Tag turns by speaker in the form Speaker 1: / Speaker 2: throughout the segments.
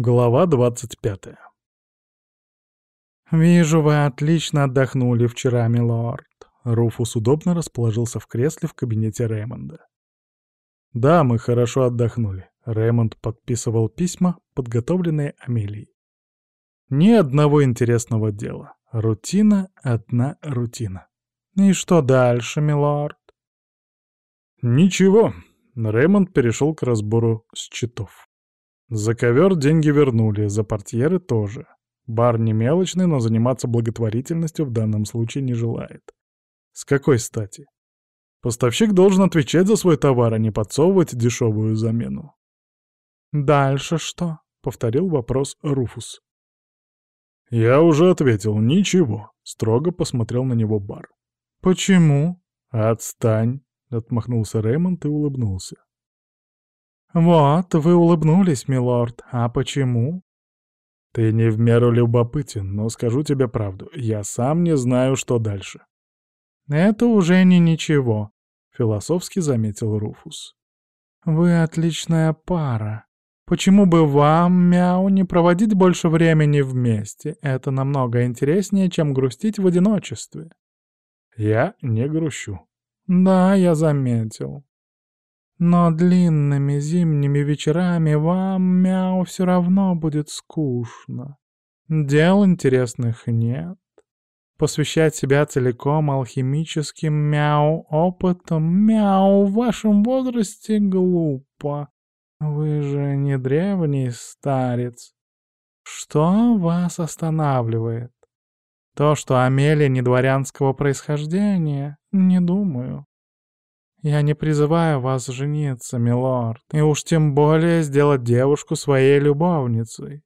Speaker 1: Глава двадцать пятая. «Вижу, вы отлично отдохнули вчера, милорд». Руфус удобно расположился в кресле в кабинете Рэймонда. «Да, мы хорошо отдохнули». Рэймонд подписывал письма, подготовленные Амелией. Ни одного интересного дела. Рутина — одна рутина. «И что дальше, милорд?» «Ничего». Рэймонд перешел к разбору счетов. За ковер деньги вернули, за портьеры тоже. Бар не мелочный, но заниматься благотворительностью в данном случае не желает. С какой стати? Поставщик должен отвечать за свой товар, а не подсовывать дешевую замену. «Дальше что?» — повторил вопрос Руфус. «Я уже ответил, ничего», — строго посмотрел на него бар. «Почему?» «Отстань», — отмахнулся Рэймонд и улыбнулся. «Вот, вы улыбнулись, милорд. А почему?» «Ты не в меру любопытен, но скажу тебе правду. Я сам не знаю, что дальше». «Это уже не ничего», — философски заметил Руфус. «Вы отличная пара. Почему бы вам, Мяу, не проводить больше времени вместе? Это намного интереснее, чем грустить в одиночестве». «Я не грущу». «Да, я заметил. Но длинными зимними вечерами вам, мяу, все равно будет скучно. Дел интересных нет. Посвящать себя целиком алхимическим мяу опытом, мяу, в вашем возрасте глупо. Вы же не древний старец. Что вас останавливает? То, что Амелия не дворянского происхождения? Не думаю. Я не призываю вас жениться, милорд, и уж тем более сделать девушку своей любовницей.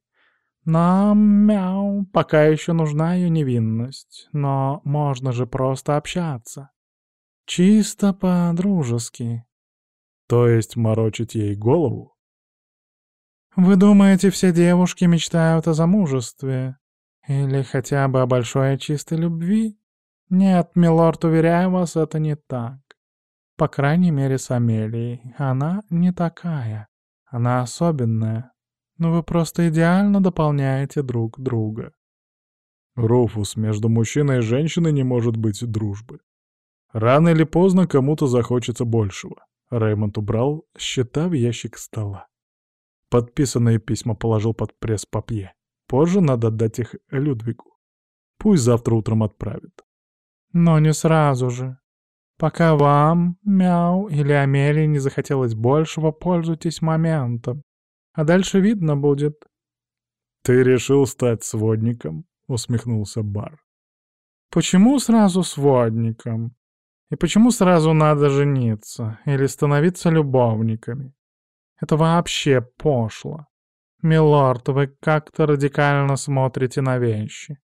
Speaker 1: Нам, мяу, пока еще нужна ее невинность, но можно же просто общаться. Чисто по-дружески. То есть морочить ей голову? Вы думаете, все девушки мечтают о замужестве? Или хотя бы о большой и чистой любви? Нет, милорд, уверяю вас, это не так. По крайней мере, с Амелией. Она не такая. Она особенная. Но вы просто идеально дополняете друг друга. Руфус, между мужчиной и женщиной не может быть дружбы. Рано или поздно кому-то захочется большего. Рэймонд убрал счета в ящик стола. Подписанные письма положил под пресс-папье. Позже надо отдать их Людвигу. Пусть завтра утром отправит. Но не сразу же. Пока вам, Мяу или Амелии не захотелось большего, пользуйтесь моментом. А дальше видно будет. «Ты решил стать сводником?» — усмехнулся Бар. «Почему сразу сводником? И почему сразу надо жениться или становиться любовниками? Это вообще пошло. Милорд, вы как-то радикально смотрите на вещи.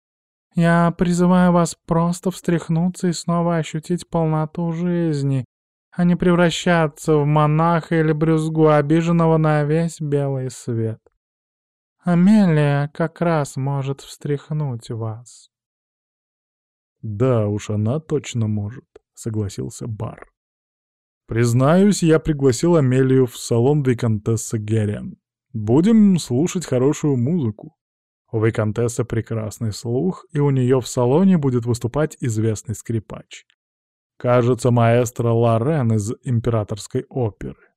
Speaker 1: Я призываю вас просто встряхнуться и снова ощутить полноту жизни, а не превращаться в монаха или брюзгу, обиженного на весь белый свет. Амелия как раз может встряхнуть вас. «Да уж, она точно может», — согласился Бар. «Признаюсь, я пригласил Амелию в салон Викантесса Герен. Будем слушать хорошую музыку. У Викантессы прекрасный слух, и у нее в салоне будет выступать известный скрипач. Кажется, маэстро Лорен из императорской оперы.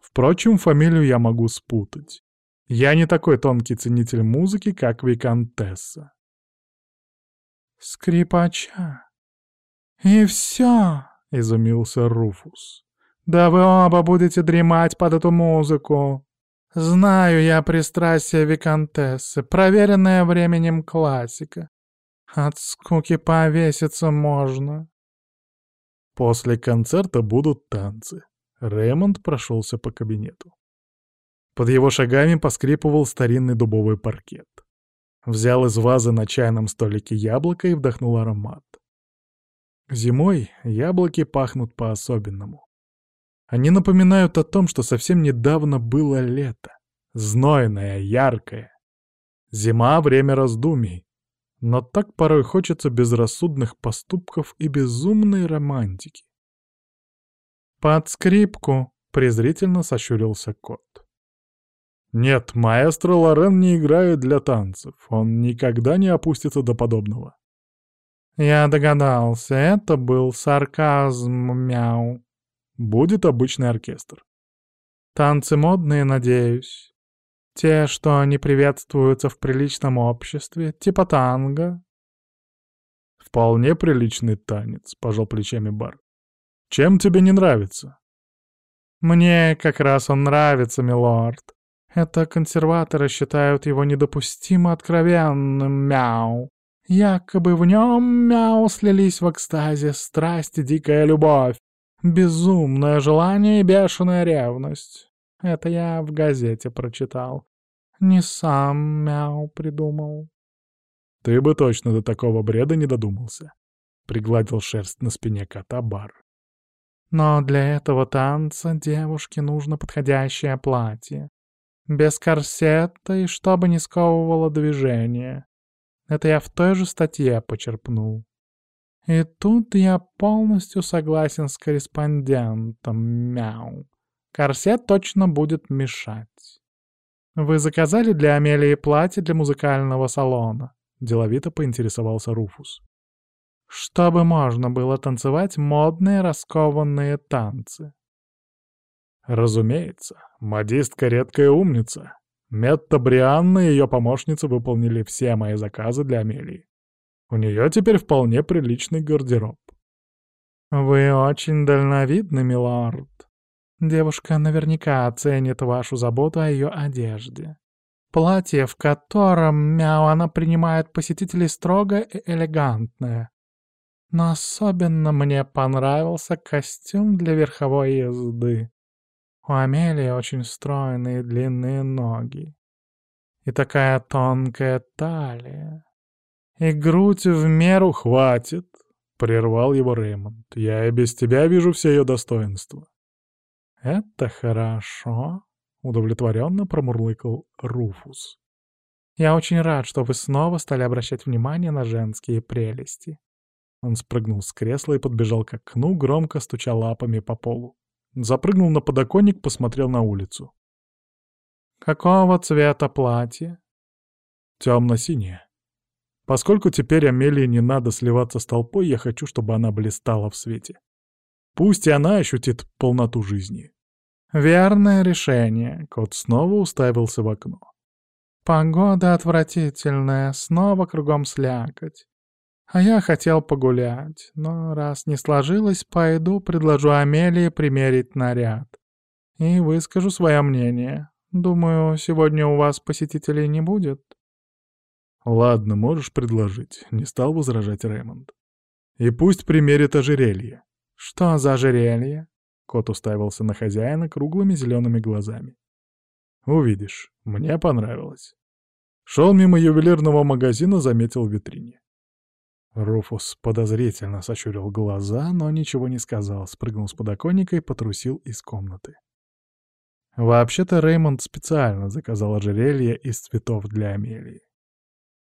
Speaker 1: Впрочем, фамилию я могу спутать. Я не такой тонкий ценитель музыки, как Викантесса. «Скрипача? И все?» — изумился Руфус. «Да вы оба будете дремать под эту музыку!» Знаю я пристрастие виконтессы, проверенная временем классика. От скуки повеситься можно. После концерта будут танцы. Рэймонд прошелся по кабинету. Под его шагами поскрипывал старинный дубовый паркет. Взял из вазы на чайном столике яблоко и вдохнул аромат. Зимой яблоки пахнут по-особенному. Они напоминают о том, что совсем недавно было лето. Знойное, яркое. Зима — время раздумий. Но так порой хочется безрассудных поступков и безумной романтики. «Под скрипку!» — презрительно сощурился кот. Нет, маэстро Лорен не играет для танцев. Он никогда не опустится до подобного.
Speaker 2: Я догадался, это был сарказм, мяу.
Speaker 1: Будет обычный оркестр.
Speaker 2: Танцы модные, надеюсь. Те, что не приветствуются в приличном обществе, типа танго.
Speaker 1: Вполне приличный танец, пожал плечами Бар. Чем тебе не нравится?
Speaker 2: Мне как раз он нравится, милорд. Это консерваторы считают его недопустимо откровенным, мяу. Якобы в нем, мяу, слились в экстазе страсть и дикая любовь, безумное желание и бешеная ревность. Это я в газете прочитал. Не сам, мяу, придумал.
Speaker 1: Ты бы точно до такого бреда не додумался. Пригладил шерсть на спине кота Бар.
Speaker 2: Но для этого танца девушке нужно подходящее платье без корсета и чтобы не сковывало движение. Это я в той же статье почерпнул. И тут я полностью согласен с корреспондентом, мяу. Корсет точно будет мешать. Вы заказали для Амелии платье для музыкального салона? Деловито поинтересовался Руфус. Чтобы можно было танцевать модные раскованные танцы.
Speaker 1: Разумеется, модистка редкая умница. Метта Брианна и ее помощницы выполнили все мои заказы для Амелии. У нее теперь вполне приличный гардероб.
Speaker 2: «Вы очень дальновидны, милорд. Девушка наверняка оценит вашу заботу о ее одежде. Платье, в котором, мяу, она принимает посетителей строго и элегантное. Но особенно мне понравился костюм для верховой езды. У Амелии очень стройные длинные ноги. И такая тонкая талия. И грудь в меру
Speaker 1: хватит, — прервал его Реймонд. Я и без тебя вижу все ее достоинства.
Speaker 2: Это хорошо, — удовлетворенно промурлыкал Руфус. Я очень рад, что вы снова стали обращать внимание на женские прелести.
Speaker 1: Он спрыгнул с кресла и подбежал к окну, громко стуча лапами по полу. Запрыгнул на подоконник, посмотрел на улицу.
Speaker 2: «Какого цвета платье?»
Speaker 1: «Темно-синее. Поскольку теперь Амелии не надо сливаться с толпой, я хочу, чтобы она блистала в свете. Пусть и она ощутит полноту жизни».
Speaker 2: «Верное решение», — кот снова уставился в окно. «Погода отвратительная, снова кругом слякоть. А я хотел погулять, но раз не сложилось, пойду предложу Амелии примерить наряд. И выскажу свое мнение. Думаю, сегодня у вас посетителей не будет.
Speaker 1: Ладно, можешь предложить, не стал возражать Рэймонд. И пусть примерит ожерелье.
Speaker 2: Что за ожерелье?
Speaker 1: Кот уставился на хозяина круглыми зелеными глазами. Увидишь, мне понравилось. Шел мимо ювелирного магазина, заметил в витрине. Руфус подозрительно сощурил глаза, но ничего не сказал, спрыгнул с подоконника и потрусил из комнаты. Вообще-то Реймонд специально заказал ожерелье из цветов для Амелии.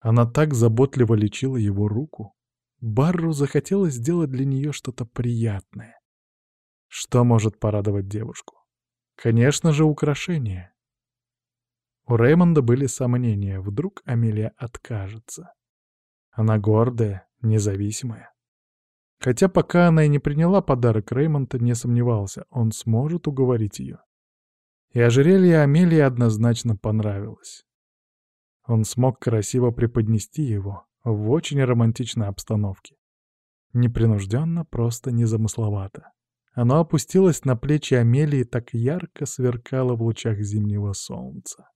Speaker 1: Она так заботливо лечила его руку. Барру захотелось сделать для нее что-то приятное. Что может порадовать девушку? Конечно же, украшение. У Реймонда были сомнения, вдруг Амелия откажется. Она гордая, независимая. Хотя пока она и не приняла подарок, Реймонта не сомневался, он сможет уговорить ее. И ожерелье Амелии однозначно понравилось. Он смог красиво преподнести его в очень романтичной обстановке. Непринужденно, просто незамысловато. Оно опустилось на плечи Амелии так ярко сверкало в лучах зимнего солнца.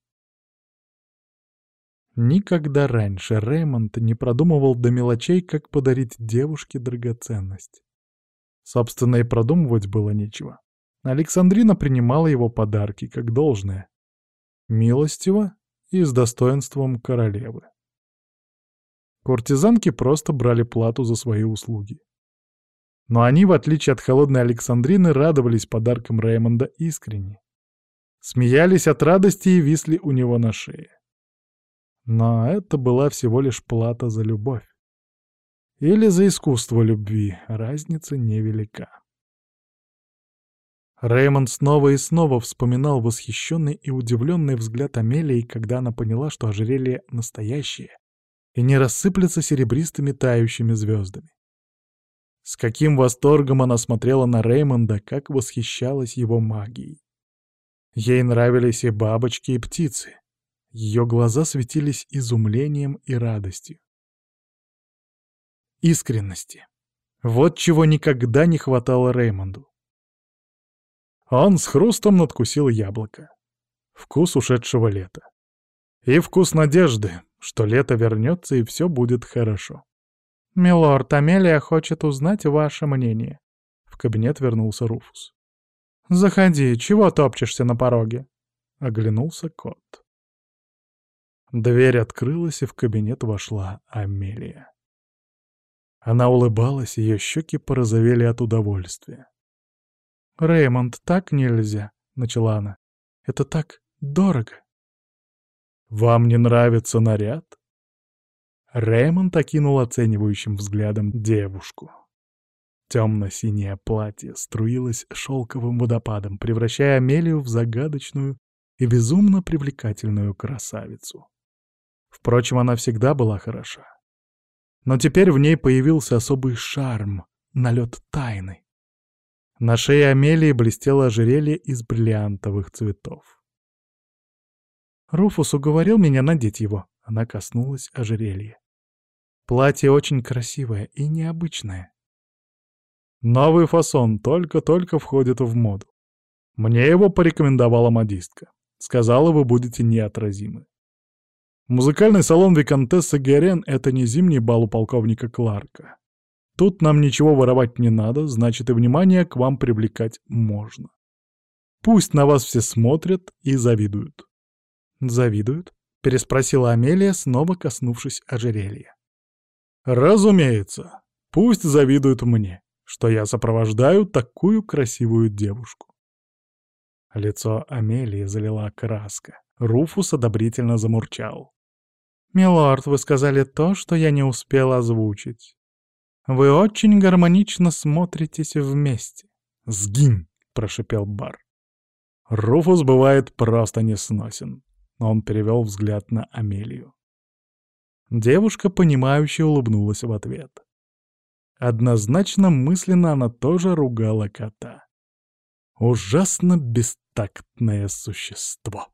Speaker 1: Никогда раньше Реймонд не продумывал до мелочей, как подарить девушке драгоценность. Собственно, и продумывать было нечего. Александрина принимала его подарки как должное. Милостиво и с достоинством королевы. Куртизанки просто брали плату за свои услуги. Но они, в отличие от холодной Александрины, радовались подаркам Реймонда искренне. Смеялись от радости и висли у него на шее. Но это была всего лишь плата за любовь. Или за искусство любви, разница невелика. Рэймонд снова и снова вспоминал восхищенный и удивленный взгляд Амелии, когда она поняла, что ожерелье настоящее и не рассыплется серебристыми тающими звездами. С каким восторгом она смотрела на Реймонда, как восхищалась его магией. Ей нравились и бабочки, и птицы. Ее глаза светились изумлением и радостью. Искренности. Вот чего никогда не хватало Реймонду. Он с хрустом надкусил яблоко. Вкус ушедшего лета. И вкус надежды, что лето вернется и все будет хорошо.
Speaker 2: «Милорд, Амелия хочет узнать ваше мнение». В кабинет вернулся Руфус. «Заходи, чего топчешься на пороге?» Оглянулся кот.
Speaker 1: Дверь открылась, и в кабинет вошла Амелия. Она улыбалась, ее щеки порозовели от удовольствия.
Speaker 2: «Реймонд, так нельзя», — начала она. «Это так дорого».
Speaker 1: «Вам не нравится наряд?» Рэймонд окинул оценивающим взглядом девушку. Темно-синее платье струилось шелковым водопадом, превращая Амелию в загадочную и безумно привлекательную красавицу. Впрочем, она всегда была хороша. Но теперь в ней появился особый шарм, налет тайны. На шее Амелии блестело ожерелье из бриллиантовых цветов.
Speaker 2: Руфус уговорил меня надеть его. Она коснулась ожерелья. Платье очень красивое и необычное.
Speaker 1: Новый фасон только-только входит в моду. Мне его порекомендовала модистка. Сказала, вы будете неотразимы. Музыкальный салон Викантессы Герен — это не зимний бал у полковника Кларка. Тут нам ничего воровать не надо, значит и внимание к вам привлекать можно. Пусть на вас все смотрят и завидуют.
Speaker 2: «Завидуют?» — переспросила Амелия, снова коснувшись ожерелья.
Speaker 1: Разумеется, пусть завидуют мне, что я сопровождаю такую красивую девушку.
Speaker 2: Лицо Амелии залила краска. Руфус одобрительно замурчал. «Милорд, вы сказали то, что я не успел озвучить. Вы очень гармонично смотритесь вместе».
Speaker 1: «Сгинь!» — прошипел Бар. Руфус бывает просто несносен. Он перевел взгляд на Амелию. Девушка, понимающе улыбнулась в ответ. Однозначно мысленно она тоже ругала кота. Ужасно бестактное существо.